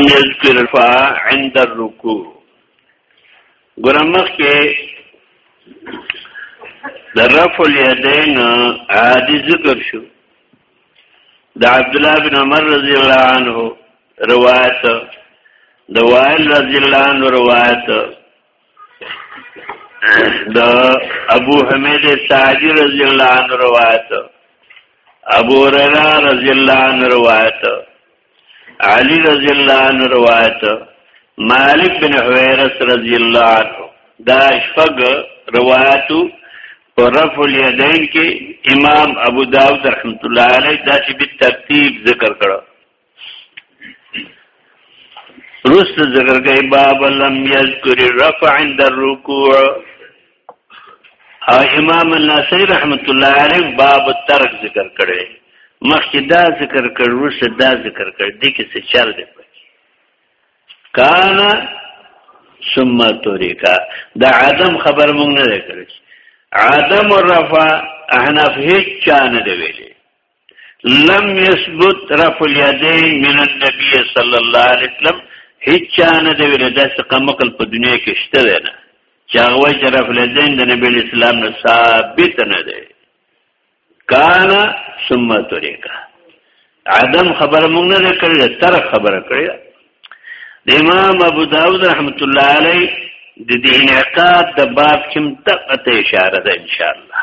یذکر فا عند الرکوع ګرمخ کې د رفع الیدین عادی ذکر شو د عبد الله بن عمر رضی الله عنه روایت د وائل رضی الله عنه روایت د ابو حمید ساجی رضی الله عنه روایت ابو هريره رضی الله عنه روایت علی رضی الله عنه روایت مالک بن حویرس رضی الله عنه دا شپږ روایتو پر رفع الیدین کې امام ابو داود رحمت الله علیه دا چې په ترتیب ذکر کړو رست ذکر کوي باب لم یذکر الرفع عند الرکوع او امام الناصری رحمت الله علیه باب ترک ذکر کړی مخکې دا ذکر کړ وروسته دا ذکر کړ دې کې څه چل دی کانا ثم توریکا دا عدم خبر مونږ نه کړی عدم الرفع احناف هیڅ چا نه دی ویلي لم يثبت رفع اليدين من النبي صلى الله عليه وسلم هیڅ نه دی ویل دا څه قمقل په دنیا کې شته دی نه چې هغه وایي چې رفع اليدين د نبی اسلام نه ثابت نه دی کان ثم طریقه عدم خبر موږ نه کړی تر خبره کړی د امام ابو داود رحمت الله علیه د دې انعقاد د باب کوم ته اشاره ده ان شاء الله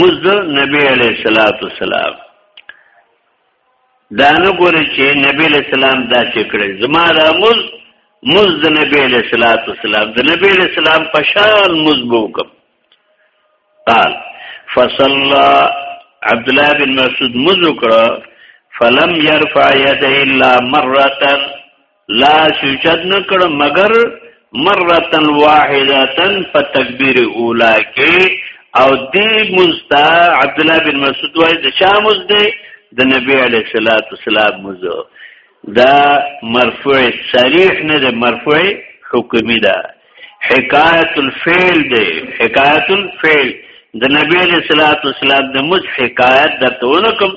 مزد نبی علیہ الصلوۃ والسلام دا نه ګوري چې نبی علیہ السلام دا چې کړی زما دا مز مز د نبی علیہ الصلوۃ والسلام د نبی علیہ السلام په شان مز بوکم قال فصلى عبد الله بن مسعود مز وکړه فلم يرفع يده الا مره لا سجد نکړ مگر مرتن واحدتن په تکبیر اولا کې او دی مستا عبد الله بن مسعود وای د شامز دی د نبی علیه الصلاۃ والسلام مزو دا مرفوع صریح نه ده مرفوع حکمی ده حکایت الفعل ده حکایت الفعل د نبی علیہ الصلوۃ والسلام د مز حکایت درته ونکم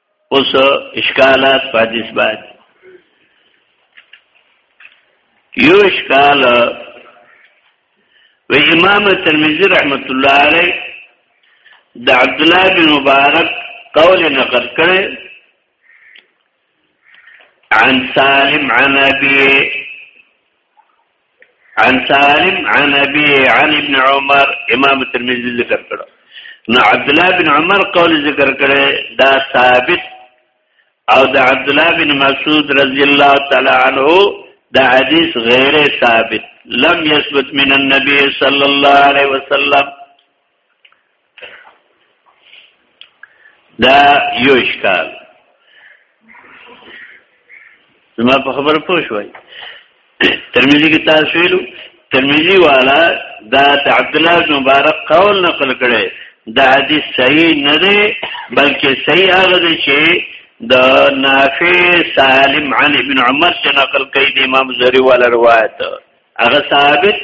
اوس اشکالات په حدیث باندې یو اشکال و امام ترمذی رحمت الله علیه د عبد الله بن مبارک قول نقل کړي عن سالم عن ابي عن سالم عن ابي عن ابن عمر امام ترمذي ذکر کړو نو عبد الله بن عمر قول ذکر کړي دا ثابت او د عبد الله بن مسعود رضی الله تعالی عنہ دا حدیث غیر ثابت لم يثبت من النبي صلى الله عليه وسلم دا یو اشکال زما په خبر پوه شوي ترمذی کې تاسو ویلو ترمذی والا دا عبد الله بن مبارک قول نقل کړي دا حدیث صحیح نه دی بلکې صحیح هغه دی چې د نافع سالم عن ابن عمر چې نقل کوي د امام زهري والا روایت هغه ثابت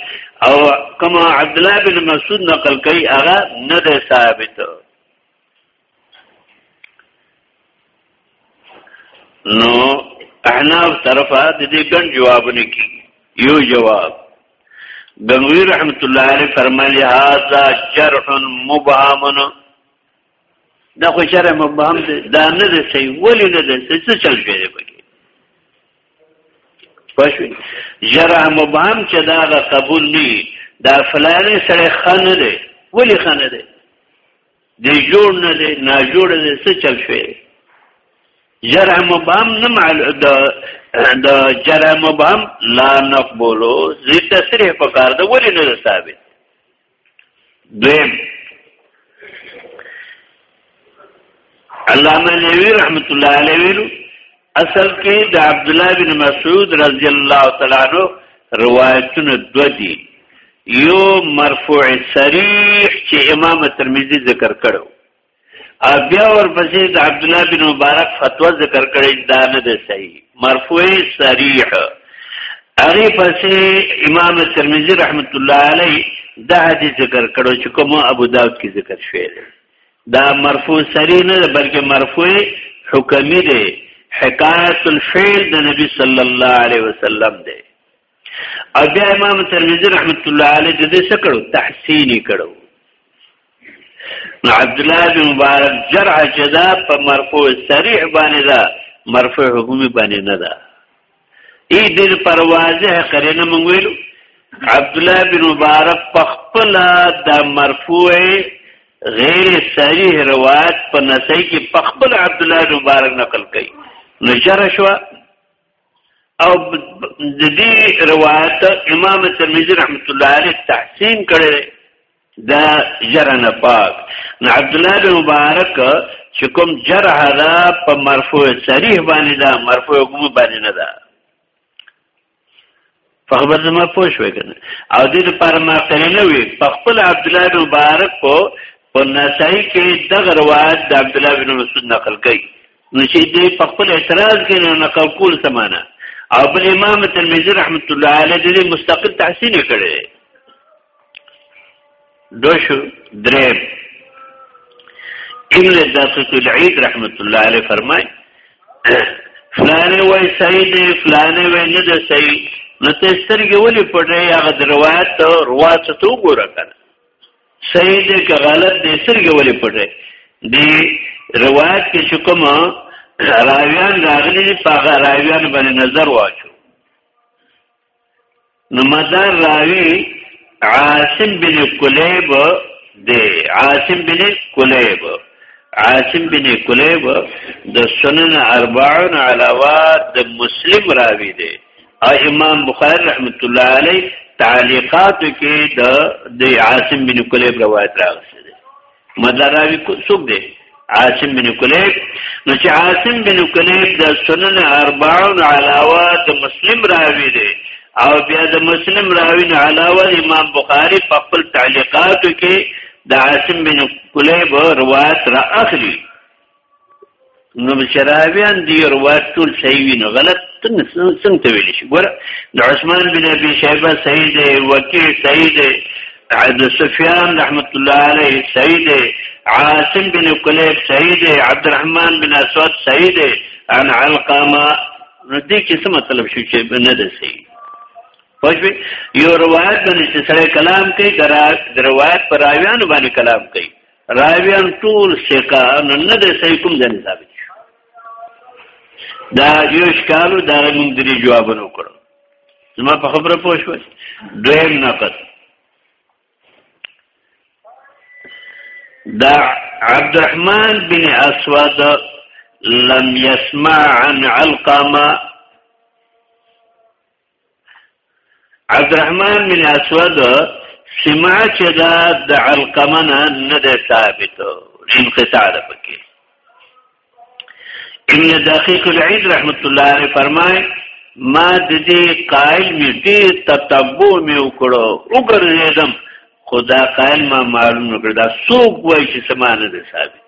او کما عبد الله بن مسعود نقل کوي هغه نه ده ثابت نو احناف طرفه د دې ګڼ جوابونه کی یو جواب غنوی رحمت الله علیه فرمایلی هاذا جرح مبهم دا خو شرع مبهم دی دا نه دی شي ولی نه دی څه چل شوی دی پکې پښوی شرع مبهم چې دا قبول نه دا فلانه سره خانه دی ولی خانه دی دی جوړ نه دی نا جوړ دی څه چل شوی دی جرع مبهم نه مال د د جرع مبهم لا نقبلو زی تصریح پکار ده ولی نه ثابت دویم علامه نووي رحمت الله علیه ویلو اصل کې د عبد الله بن مسعود رضی الله تعالی عنہ روایتونه دو دي یو مرفوع صریح چې امام ترمذی ذکر کړو بیا ورپسې د عبد الله بن مبارک فتوا ذکر کړي دا نه ده صحیح مرفوع صریح هغه پسې امام ترمذی رحمت الله علیه دا حدیث ذکر کړو چې کوم ابو داود کې ذکر شوی دی دا مرفوع صریح نه بلکې مرفوع حکمی دی حکایت الفعل د نبی صلی الله علیه وسلم دی او بیا امام ترمذی رحمت الله علیه د دې څه کړو تحسین کړو نو عبد الله بن مبارک جرع جدا په مرفوع صریح باندې دا مرفوع حکم باندې نه ده ای دې پر واضح قرینه مونږ ویلو عبد الله بن مبارک په خپل د مرفوع غیر صحیح روایت په نسای کې په خپل عبد الله بن مبارک نقل کړي نو جرع شو او د دې روایت امام ترمذی رحمت الله علیه تحسین کړي دا جرنه پاک نو عبد الله بن مبارک چې کوم جرح دا په مرفوع صریح باندې دا مرفوع کوم باندې نه دا په خبر زما پوه شوې کنه او دې لپاره ما کړی نه وي په خپل عبد الله بن مبارک کو په نسائی کې دغه روایت د عبد الله بن مسعود نقل کړي نو چې دې په خپل اعتراض کې نه نقل کول سمانه او بل امام ترمذی رحمت الله علیه دې مستقل تحسین کړي دوشو دریم ابن دقیق العید رحمت الله علیه فرمای فلانه وای صحیح دی فلانه وای نه دی صحیح نو ته سترګې ولې پټې هغه د روایت ته روایت ته وګوره کنه صحیح دی که غلط دی سترګې ولې پټې دی روایت کې چې کوم راویان راغلي په هغه راویان باندې نظر واچو نو مدار راوی عاصم بن کلیب دی عاصم بن کلیب عاصم بن کلیب د سنن اربعون علاوه د مسلم راوی دی او امام بخاری رحمت الله علیه تعلیقات کې د د عاصم بن کلیب روایت راغلی مدلا راوی څوک دی عاصم بن کلیب نو چې عاصم بن کلیب د سنن اربعون علاوه د مسلم راوی دی او بیا د مسلم راوی نه علاوه امام بخاری په خپل تعلیقاتو کې د عاصم بن کلیب روایت را اخلي نو چې راویان دی روایت ټول صحیح وي نو غلط څنګه ته ویل شي ګوره د عثمان بن ابي شيبه صحیح دی وکي صحیح دی عبد سفیان رحمت الله علیه صحیح دی عاصم بن کلیب صحیح دی عبد الرحمن بن اسود صحیح دی عن علقمه نو دې کې څه مطلب شو چې نه ده صحیح پښوی یو روایت باندې چې سره کلام کوي درا روایت پر راویان باندې کلام کوي راویان ټول ثقه نه نه د صحیح کوم ځای ثابت شو دا یو ښکارو دا موږ درې جوابونه وکړو زما په خبره پوه شو دویم نقد دا عبد الرحمن بن اسود لم يسمع عن علقمه عبدالرحمن بن اسود سمع چې دا د علقمنه نه ده ثابت انقطاع ده پکې ابن دقیق العید رحمت الله علیه فرمای ما د دې قائل می ډیر تتبع می وکړو وګرځیدم خدا قائل ما معلوم کړ دا څوک وای چې سمانه ده ثابت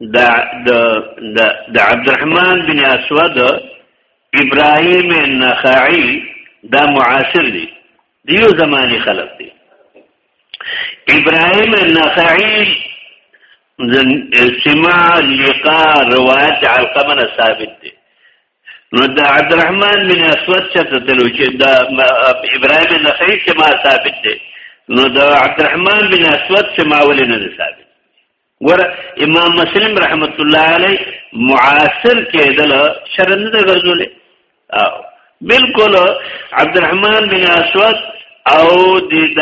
د د د عبدالرحمن بن اسود ابراهيم النخعي دا معاصر دي دیو زماني خلق دي ابراهيم النخعي سماع لقاء روایت علقمه ثابت دي نو د عبدالرحمن بن اسود چته تلو چې د ابراهيم النخعي سماع ثابت دي نو د عبدالرحمن بن اسود سماع ولې نه ثابت ور امام مسلم رحمت الله علی معاصر کېدل شر نه دی ګرځولې او بالکل عبدالرحمن بن اسود او د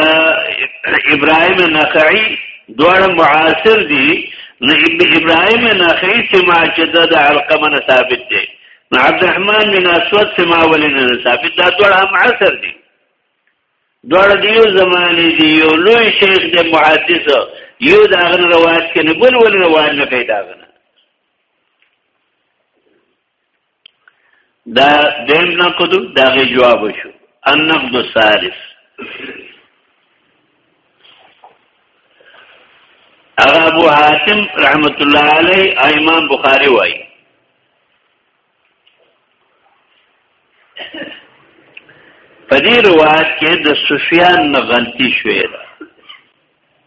ابراهيم نخعي دواړه معاصر دي نو ابراهيم نخعي سما چې د علقمه ثابت دی نو عبدالرحمن بن اسود سما ولې نه ثابت دا دواړه معاصر دي دواړه دیو زمانه دی یو لوی شیخ دی محدث یو دا غن روایت کنه بل ول روایت نه کوي دا غن دا دیم نه کدو دا غي جواب شو ان نقد الثالث ابو حاتم رحمت الله علیه امام بخاری وایي په دې روایت کې د سفیان نه غلطي شوې ده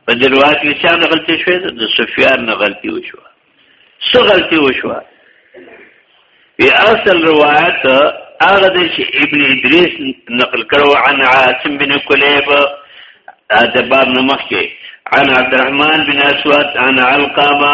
په دې روایت کې چا نه غلطي شوې ده د سفیان نه غلطي وشو څه غلطي وشو په اصل روایت هغه د ابن ادریس نقل کړو عن عاصم بن کلیب د باب نمخ کې عن عبد الرحمن بن اسود عن علقمه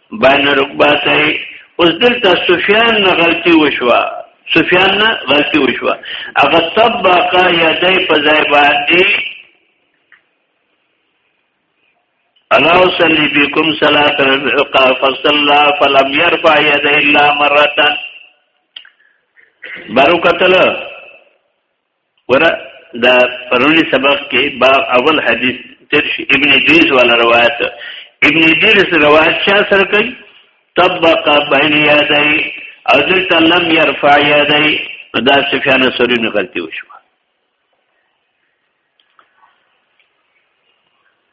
بین رکباتای اوس دلته سفیان نه غلطي وشوه سفیان نه غلطي وشوه هغه طبقه یدای په ځای باندې الا صلی بكم صلاه فصلى فلم يرفع يديه الا مره برکتل ورا دا پرونی سبق کې با اول حدیث ترش ابن ادریس والا روایت ابن ادریس روایت چا سره کوي طبق بین یادی او دلته لم يرفع یادی دا سفیان سوری نه غلطي وشو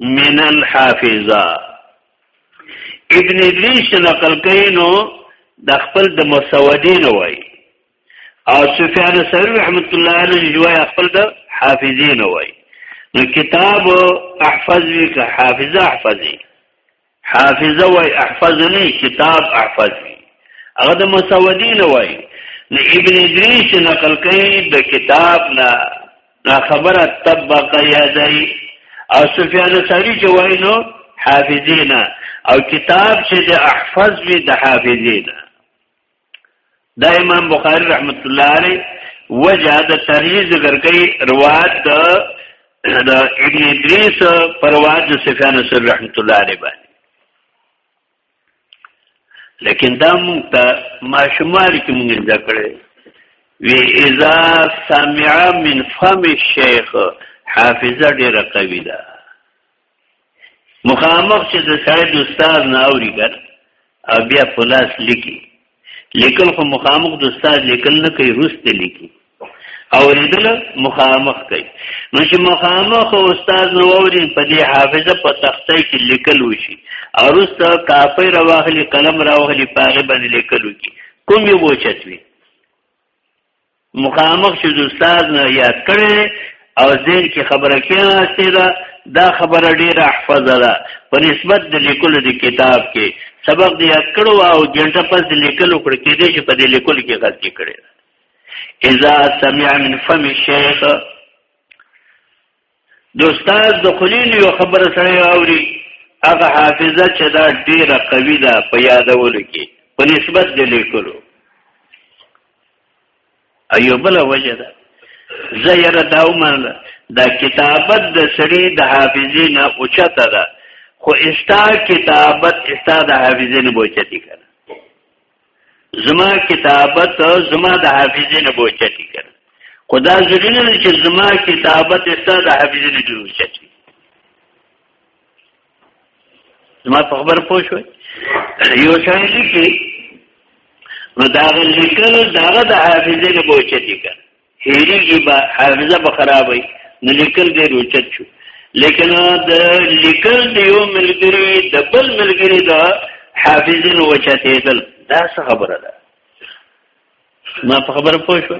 من الحافظه ابن ادریس نقل کینو د خپل د مسودین وای او سفیان ثوری رحمت الله علیه جوای خپل د حافظین وای نو کتاب احفظ وک حافظه احفظی حافظه وای احفظنی کتاب احفظنی هغه د مسودی نه وای نه ابن ادریس نقل کوي د کتاب نه نا خبره طبق یادای او سفیان ثوری چې وای نو حافظینا او کتاب چې د احفظ وی د حافظینا دا امام بخاری رحمت الله علیه وجه د تریز ذکر کوي روایت د د ابن ادریس پر روایت د سفیان ثوری رحمت الله علیه باندې لیکن دا مونږ ته ماشومان کې مونږ زده کړې وی اذا سمع من فم الشيخ حافظه ډیره قوی ده مخامخ چې د سړی د استاد نه اوري ګر او بیا پلاس لیکي لیکل خو مخامخ د استاد لیکل نه کوي روسته لیکي او ریدل مخامخ کوي نو چې مخامخ استاد نو اوري په دې حافظه په تخته کې لیکل وشي او روسته کاپي راوخلي قلم راوخلي پاغه باندې لیکل وکي کوم یو بوچتوي مخامخ چې د استاد نه یاد کړی او ذهن کې خبره کېناستې ده دا خبره ډېره احفظه ده په نسبت د لیکلو د کتاب کې سبق دې یاد کړو او ګنټه پس د لیکلو کړ کې دې چې په دې لیکلو کې غلطي کړې اذا سمع من فم الشيخ د استاد د خلیل یو خبره سره اوري هغه حافظه چې دا ډیره قوي ده په یادولو کې په نسبت د لیکلو ایو بل وجه ده زیره داومل دا کتابت د سړي د حافظې نه اوچته ده خو استا کتابت استا د حافظې نه بوچتی کړه زما کتابت زما د حافظې نه بوچتی کړ خدا ضروري نه چې زما کتابت ستا د حافظې نه جوړ شي زما په خبر پوه شو یو شان لیکي نو دا لیکل دا د حافظې نه بوچتی کړ هیریږي به حافظه به خرابوي نو لیکل ډېر اوچت شو لیکن د لیکل د یو ملګری د بل ملګری د حافظې نو وچتېدل دا څه خبره ده ما په خبره پوه شو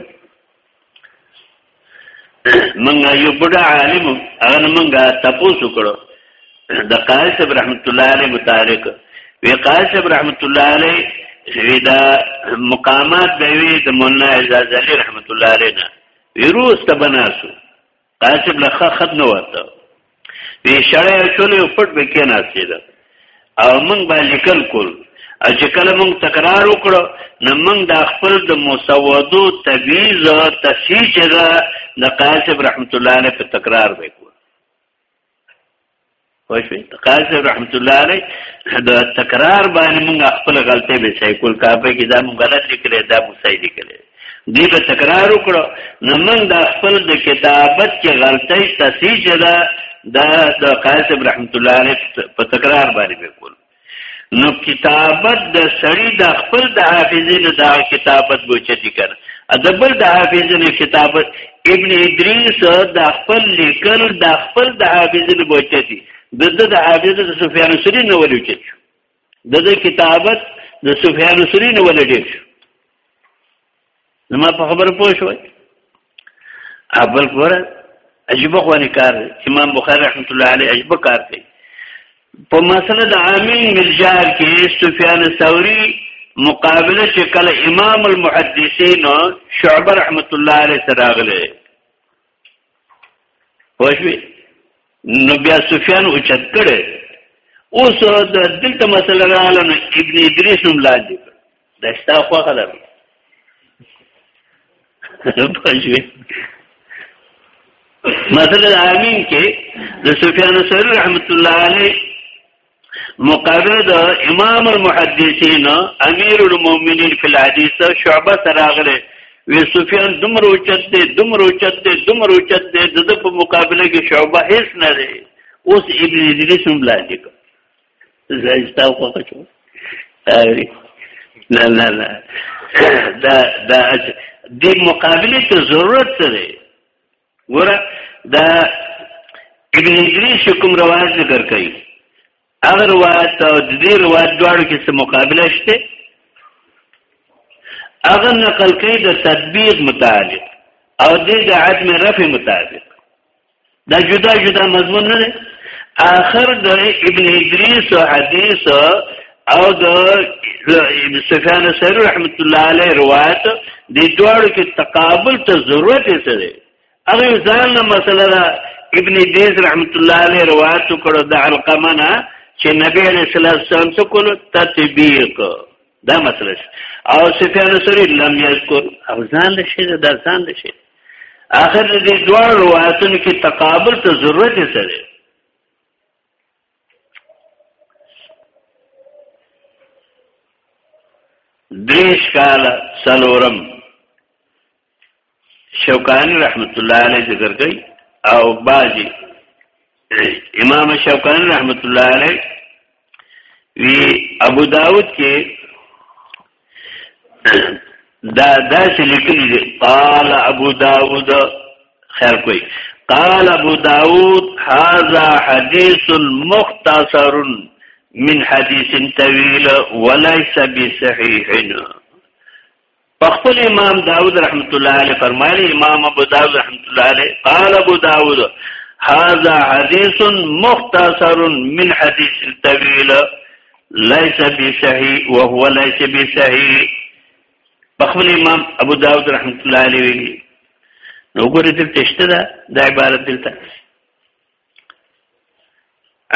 منګه یو بډا عالم هغه منګه تاسو کړو د قاضي صاحب رحمت الله علیه متعلق وی قاضي صاحب رحمت الله علیه وی دا مقامات به وی د مولانا اعزاز علی رحمت الله علیه نه ویروس ته بناسو قاضي صاحب لخوا خط نه ورته وی شړې شولې پټ به کې ناسې ده او موږ به لیکل کول چې کله موږ تکرار وکړو نو موږ د خپل د مسودو تبعیض او تفسیر چې د قاضي صاحب رحمت الله علیه په تکرار وکړو وشوي قاضي رحمت الله عليه دا تکرار باندې موږ خپل غلطي به شي کول کافه کې دا موږ غلط لیکلې دا موږ صحیح لیکلې دی به تکرار وکړو نو موږ دا خپل د کتابت کې غلطي تصحیح ده دا د قاضي رحمت الله عليه په تکرار باندې وکړو نو کتابت د سړی د خپل د حافظې نه دا کتابت بوچتی کړ د بل د حافظې نه کتابت ابن ادریس د خپل لیکل د خپل د حافظې نه بوچتی د د د حافظې د سفیان سری نه ولې چت شو د د کتابت د سفیان سری نه ولې ډیر شو نو ما په خبره پوه شوي اول ګوره عجیب غوانی کار دی امام بخاری رحمت الله علیه عجیب کار دی په مسله د عامین ملجار کې سفیان ثوری مقابله چې کله امام المحدثین شعبه رحمت الله علیه سره راغله پښوی نو بیا سفیان او چت کړي اوس د دلته مسله رااله نو ابن ادریس هم لاندې دا ستا خو خلک پښوی مثلا امین کې د سفیان ثوری رحمت الله علیه مقرد امام المحدثین امیر المؤمنین فی الحدیث شعبہ سراغله وی سفیان دومره اوچت دی دومره اوچت دی دومره اوچت دی د په مقابله کې شعبه هیڅ نه دی اوس ابن ادریس هم لاندې کړ زایستا خو کچو نه نه نه دا دا د مقابله ته ضرورت سره ګوره دا ابن ادریس کوم روایت ذکر کړي هغه روایت او د دې روایت دواړو کې څه مقابله شته هغه نقل کوي د تطبیق متعلق او د عدم رفع متعلق دا جدا جدا مضمون نه دی اخر د ابن ادریس حدیث او د ابن سفیان سری رحمت الله علیه روایت د دوړو کې تقابل ته ضرورت یې سره هغه ځان نه مسله ده ابن دیز رحمت الله علیه روایت کړو د علقمه نه چې نبی علیہ السلام څنګه کول تطبیق دا مسله او سفیان سری لم یذکر او ځان له شی دا ځان له شی اخر دې دوه روایتونو کې تقابل ته ضرورت یې سره دریش کال سلورم شوکانی رحمت الله علیه ذکر کوي او باجی امام شوکانی رحمت الله علیه وی ابو داود کې دا دا چې لیکلي دي قال ابو داود خیر کوي قال ابو داود هذا حديث مختصر من حديث طويل وليس بصحيح فخپل امام داود رحمت الله علیه فرمایلی امام ابو داود رحمت الله علیه قال ابو داود هذا حديث مختصر من حديث طويل ليس بصحيح وهو ليس بصحيح بخبل امام ابو داود رحمت الله عليه ویلي نو ګورې دلته شته دا د عبارت دلته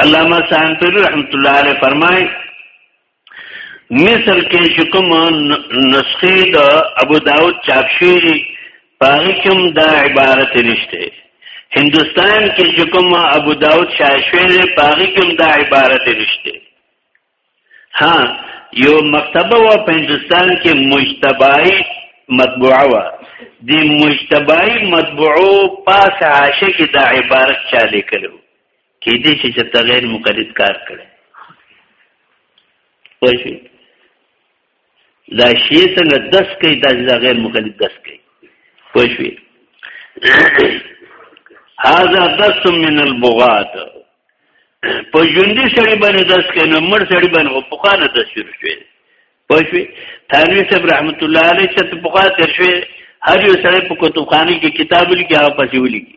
علامه سانتری رحمت الله علیه فرمای مثل کې چې کوم نسخې د ابو داود چاپ شوی پاره کوم دا عبارت نشته هندستان کې چې کوم ابو داود شاشوی پاره کوم دا عبارت نشته ها یو مکتبه و په هندستان کې مجتبای مطبوعه و د مجتبای مطبوعو پاس عاشه کې دا عبارت چا لیکلو کې دې چې تغیر مقلد کار کړي وایي دا شی څنګه دس کوي دا چې دا غیر مقلد دس کوي خوشوي هاذا دس من البغات په ژوندۍ سړی باندې دس کوي نو مړ سړی باندې په خوانه دس شروع شوی خوشوي ثانوي صاحب رحمت الله علیه چې په خوانه تر شوی هر یو سړی په کتابخانه کې کتاب لیکي هغه پسې ولیکي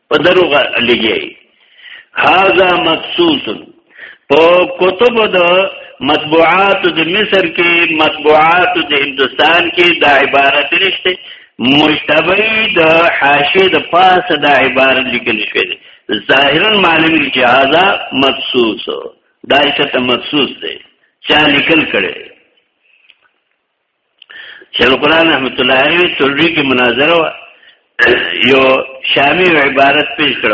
په دروغه لګي هاذا مخصوص په کتب د مطبوعات د مصر کې مطبوعات د هندستان کې دا عبارت نشته مشتبه د حاشیه د پاسه دا عبارت لیکل شوی دی ظاهرا معلوم دی چې هاذا مخصوص دا څه مخصوص دی چا لیکل کړي شیخ قرآن رحمت الله علیه ترډی کې مناظره و یو شامی عبارت پیش کړ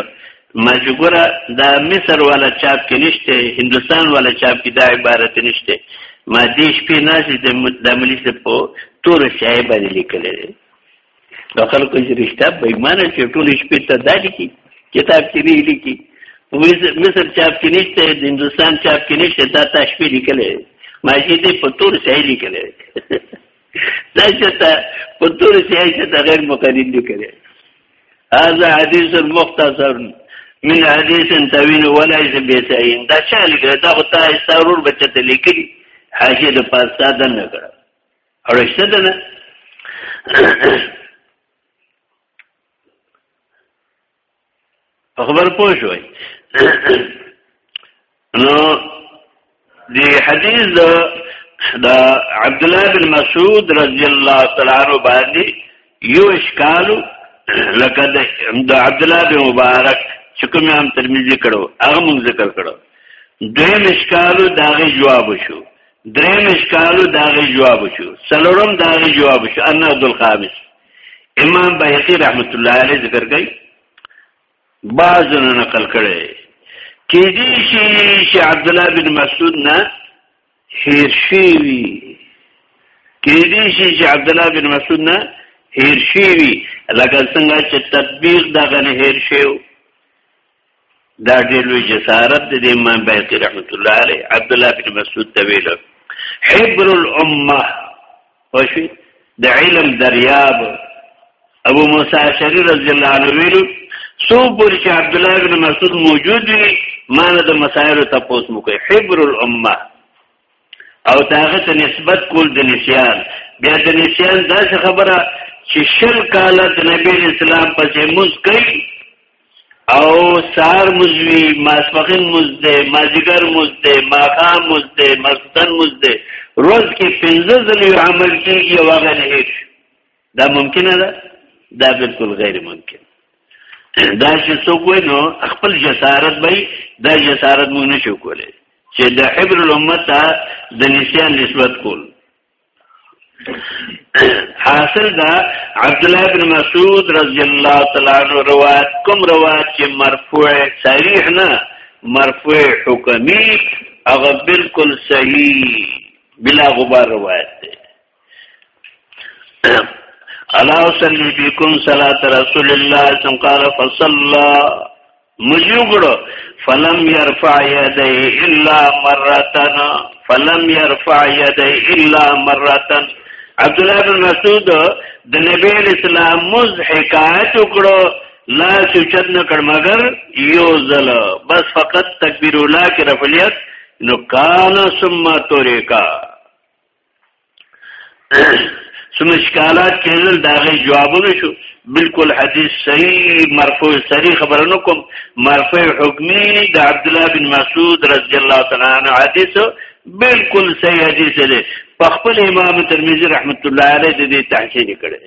ما چې ګوره دا مصر والا چاپ کې نشته هندستان والا چاپ کې دا عبارت نشته ما دې شپې ناشې د ملي په تور شای باندې لیکلې د خلکو چې رښتیا به ایمانه چې ټول شپې ته دالي کی کتاب کې نه لیکي مصر چاپ کې نشته د هندستان چاپ کې نشته دا تا شپې لیکلې ما چې دې په تور ځای لیکلې دا چې تا په تور ځای چې دا غیر مقرر لیکلې هذا حدیث مختصر من حدیث توین ولا بیسعین دا چا لیکل دا خو تا استارور بچته لیکلی حاشیه د پاسادن نه کړ او رشته ده نه په خبر پوه شوي نو دی حدیث دا دا عبد الله بن مسعود رضی الله تعالی عنہ باندې یو اشکالو لکه دا عبد الله بن مبارک چې کوم هم ترمذی کړو هغه مون ذکر کړو دویم اشکالو داغه جواب شو دریم اشکالو داغی جواب شو سلورم داغی جواب شو النقد الخامس امام بحقی رحمت الله علیه ذکر کئی بعضنو نقل کړي کې دې شي چې عبد الله بن مسعود نه هیر شي وي کې دې شي چې عبد الله بن مسعود نه هیر شي وي لکه څنګه چې تطبیق دا غنه هیر شي دا ډېر لوی جسارت دی د امام بيهقي رحمت الله عليه عبد الله بن مسعود ته ویل حبر الامه وشي د علم دریاب ابو موسی اشعری رضی الله عنه ویل سو پر چې عبد الله بن مسعود موجود وي مانه د مسائل تاسو مو کوي حبر الامه او داغه ته نسبت کول د نسیان بیا د نسیان دا خبره چې شل کال د نبی اسلام پسې موږ کوي او سار مزوی ماسپخین مزده مازیګر مزده ماقام مزده مستن مزده روز کې پنځه ځلې عمل کېږي او هغه نه هیڅ دا ممکنه ده دا بالکل غیر ممکن دا چې څوک وای نو خپل جسارت به دا جسارت مونږ نشو کولای چې د حبر الامه ته د نسیان نسبت کول حاصل دا عبد الله بن مسعود رضی الله تعالی عنہ روایت کوم روایت چې مرفوع صحیح نه مرفوع حکمی هغه بالکل صحیح بلا غبار روایت ده الا اصلي بكم صلاه رسول الله صلى الله عليه وسلم قال فصلى مجوګړو فلم يرفع يديه الا مرتان فلم يرفع يديه الا مرتان عبد الله بن مسعود د نبی اسلام مز حکایت وکړو لا سوچت نه کړ مگر یو ځل بس فقط تکبیر الله کې رفلیت نو کان ثم توریکا سم اشکالات کېدل دا غي جوابونه شو بالکل حدیث صحیح مرفوع صریح خبر نه کوم مرفوع حکمی د عبد الله بن مسعود رضی الله تعالی عنہ حدیث بالکل صحیح حدیث دی په خپل امام ترمذی رحمت الله علیه د دې تحسین کړی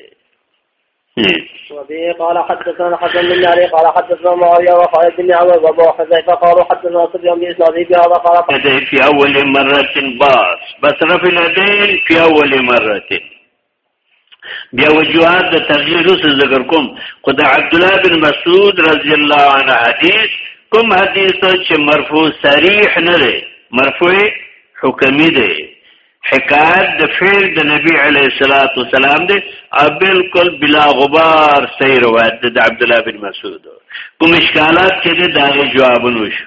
وبه قال حدثنا حسن بن علي قال حدثنا معاوية وخالد بن عمر وابو حذيفة قالوا حدثنا سفيان بن إسناده بهذا قال لديه في أول مرة باس بصرف لديه في أول مرة بیا وجوهات د تغییر سره ذکر کوم خدای عبد الله بن مسعود رضی الله عنه حدیث کوم حدیث چې مرفوع صریح نه دی مرفوع حکمی دی حکایت د فعل د نبی علیه الصلاۃ والسلام دی او بالکل بلا غبار صحیح روایت ده د عبد الله بن مسعود کوم اشکالات چې ده دا غي جوابونه شو